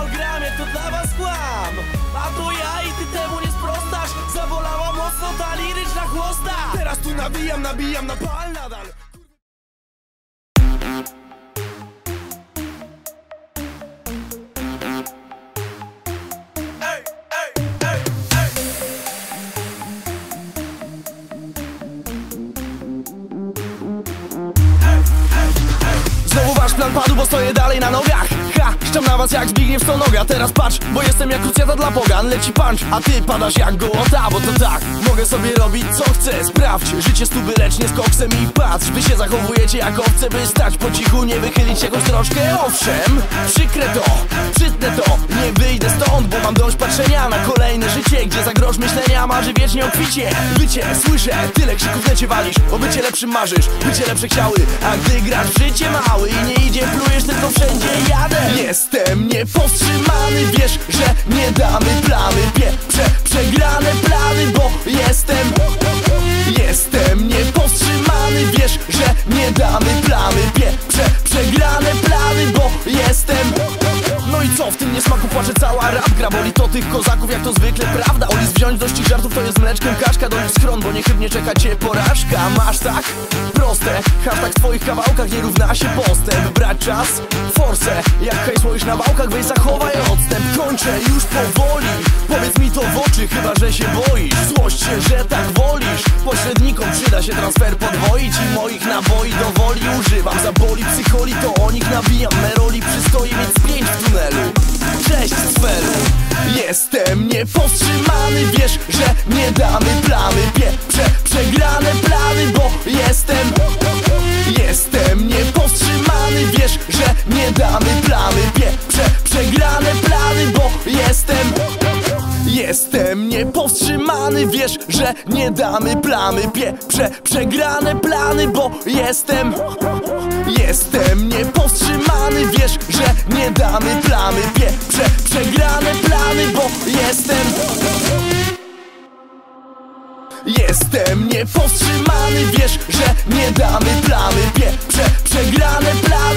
amalgamie, to dla was kłam. A to ja i ty temu nie sprostasz. Zawolała mocno ta liryczna chłosta. Teraz tu nabijam, nabijam na pal nadal. Znowu wasz plan padł, bo stoję dalej na nogach Ha, szczam na was jak Zbigniew Stonoga Teraz patrz, bo jestem jak krucjata dla pogan Leci punch, a ty padasz jak gołota Bo to tak, mogę sobie robić co chcę Sprawdź, życie stuby lecz nie z koksem I patrz, wy się zachowujecie jak owce By stać po cichu, nie wychylić jakąś troszkę. Owszem, przykre to, przytnę to. Nie wyjdę stąd, bo mam dość patrzenia Na kolejne życie, gdzie za grosz myślenia Marzy wiecznie o kwicie. Bycie, słyszę, tyle krzyków w necie walisz. O bycie lepszym marzysz, bycie lepsze chciały. A gdy grasz w życie mały i nie idzie Plujesz tylko wszędzie jadę Jestem niepowstrzymany, wiesz, że nie damy plamy Pieprze, przegrane plany, bo jestem Jestem niepowstrzymany, wiesz, że nie damy plamy Pieprze, przegrane plany, bo jestem. No i co, w tym niesmaku płacze cała rap gra? Boli to tych kozaków jak to zwykle prawda wziąć dość ich żartów to jest mleczkiem kaszka Do nich schron, bo niechybnie czeka cię porażka. Masz tak? Proste Hashtag w twoich kawałkach nie równa się postęp. Brać czas? Force Jak hejs łoisz na wałkach, weź zachowaj odstęp. Kończę już powoli Powiedz mi to w oczy, chyba że się boisz. Złość się, że tak wolisz. Pośrednikom przyda się transfer podwoić I moich naboi do woli używam. Zaboli psycholi, to o nich nabijam. Meroli przystoi mieć pięć w tunelu. Cześć Sfelu Jestem niepowstrzymany Wiesz, że nie damy plamy. Pieprze, przegrane plany Bo jestem Jestem niepowstrzymany Wiesz, że nie damy plamy. Pieprze, przegrane plany Bo jestem Jestem niepowstrzymany, wiesz, że nie damy plamy. Pieprze, przegrane plany, bo jestem Jestem niepowstrzymany, wiesz, że nie damy plamy. Pieprze, przegrane plany, bo jestem Jestem niepowstrzymany, wiesz, że nie damy plamy. Pieprze, przegrane plany,